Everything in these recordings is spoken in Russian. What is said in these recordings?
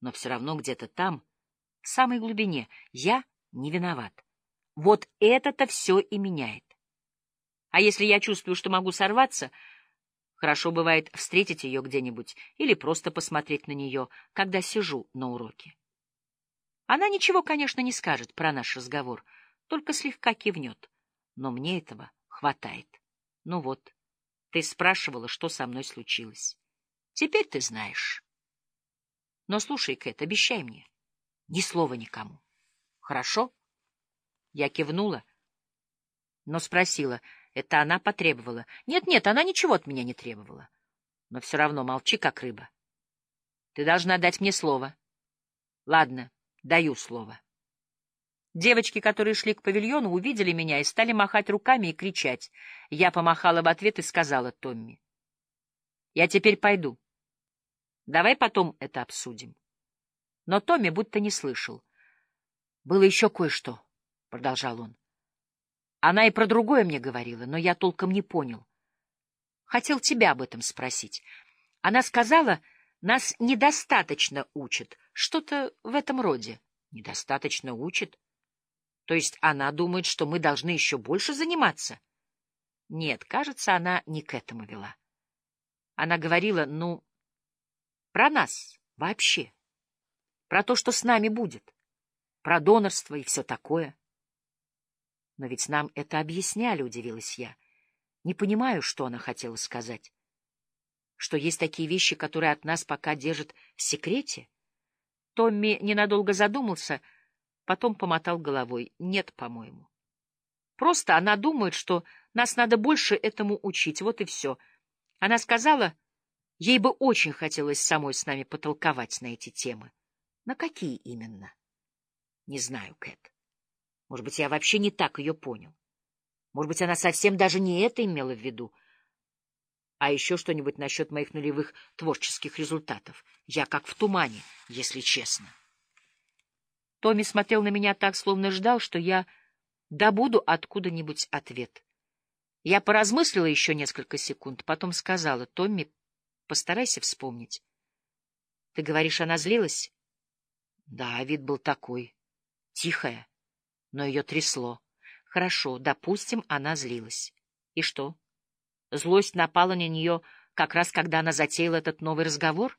Но все равно где-то там, в самой глубине, я не виноват. Вот это-то все и меняет. А если я чувствую, что могу сорваться, хорошо бывает встретить ее где-нибудь или просто посмотреть на нее, когда сижу на уроке. Она ничего, конечно, не скажет про наш разговор, только слегка кивнет. Но мне этого хватает. Ну вот, ты спрашивала, что со мной случилось. Теперь ты знаешь. Но слушай, Кэт, обещай мне. Ни слова никому. Хорошо? Я кивнула, но спросила. Это она потребовала. Нет-нет, она ничего от меня не требовала. Но все равно молчи, как рыба. Ты должна дать мне слово. Ладно. Даю слово. Девочки, которые шли к павильону, увидели меня и стали махать руками и кричать. Я помахала в ответ и сказала Томми. — Я теперь пойду. Давай потом это обсудим. Но Томми будто не слышал. — Было еще кое-что, — продолжал он. Она и про другое мне говорила, но я толком не понял. Хотел тебя об этом спросить. Она сказала, нас недостаточно учат, что-то в этом роде. Недостаточно учат? То есть она думает, что мы должны еще больше заниматься? Нет, кажется, она не к этому вела. Она говорила, ну, про нас вообще, про то, что с нами будет, про донорство и все такое. Но ведь нам это объясняли, удивилась я. Не понимаю, что она хотела сказать. Что есть такие вещи, которые от нас пока держат в секрете? Томми ненадолго задумался, потом помотал головой. Нет, по-моему. Просто она думает, что нас надо больше этому учить, вот и все. Она сказала, ей бы очень хотелось самой с нами потолковать на эти темы. На какие именно? Не знаю, Кэт. Может быть, я вообще не так ее понял. Может быть, она совсем даже не это имела в виду. А еще что-нибудь насчет моих нулевых творческих результатов. Я как в тумане, если честно. Томми смотрел на меня так, словно ждал, что я добуду откуда-нибудь ответ. Я поразмыслила еще несколько секунд, потом сказала, «Томми, постарайся вспомнить». «Ты говоришь, она злилась?» «Да, вид был такой. Тихая, но ее трясло. Хорошо, допустим, она злилась. И что?» Злость напала на нее как раз когда она затеяла этот новый разговор?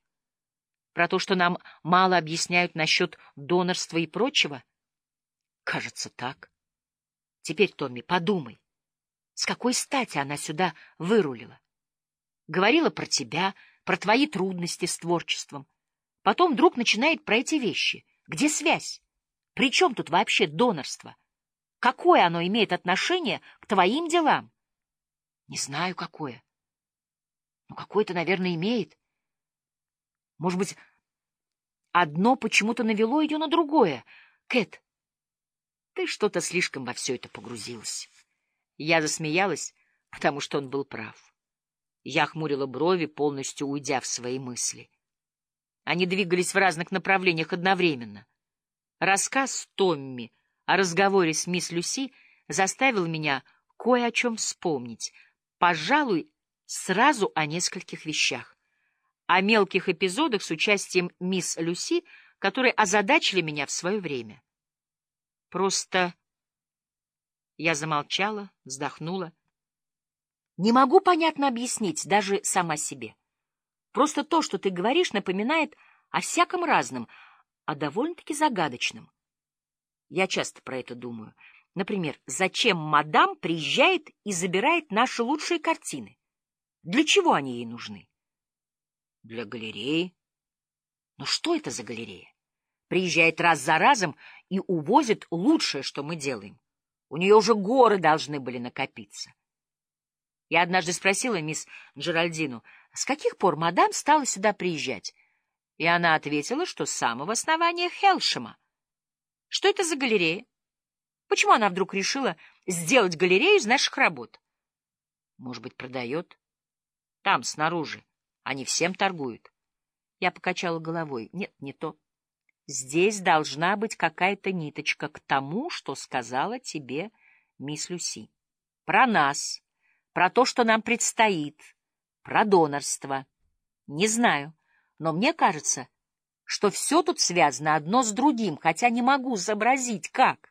Про то, что нам мало объясняют насчет донорства и прочего? Кажется, так. Теперь, Томми, подумай, с какой стати она сюда вырулила? Говорила про тебя, про твои трудности с творчеством. Потом вдруг начинает про эти вещи. Где связь? При чем тут вообще донорство? Какое оно имеет отношение к твоим делам? Не знаю, какое. Но какое-то, наверное, имеет. Может быть, одно почему-то навело ее на другое. Кэт, ты что-то слишком во все это погрузилась. Я засмеялась, потому что он был прав. Я хмурила брови, полностью уйдя в свои мысли. Они двигались в разных направлениях одновременно. Рассказ Томми о разговоре с мисс Люси заставил меня кое о чем вспомнить — пожалуй, сразу о нескольких вещах. О мелких эпизодах с участием мисс Люси, которые озадачили меня в свое время. Просто я замолчала, вздохнула. Не могу понятно объяснить, даже сама себе. Просто то, что ты говоришь, напоминает о всяком разном, а довольно-таки загадочном. Я часто про это думаю. Например, зачем мадам приезжает и забирает наши лучшие картины? Для чего они ей нужны? Для галереи. Но что это за галерея? Приезжает раз за разом и увозит лучшее, что мы делаем. У нее уже горы должны были накопиться. Я однажды спросила мисс Джеральдину, с каких пор мадам стала сюда приезжать? И она ответила, что с самого основания Хелшема. Что это за галерея? Почему она вдруг решила сделать галерею из наших работ? Может быть, продает? Там, снаружи. Они всем торгуют. Я покачала головой. Нет, не то. Здесь должна быть какая-то ниточка к тому, что сказала тебе мисс Люси. Про нас, про то, что нам предстоит, про донорство. Не знаю, но мне кажется, что все тут связано одно с другим, хотя не могу сообразить, как.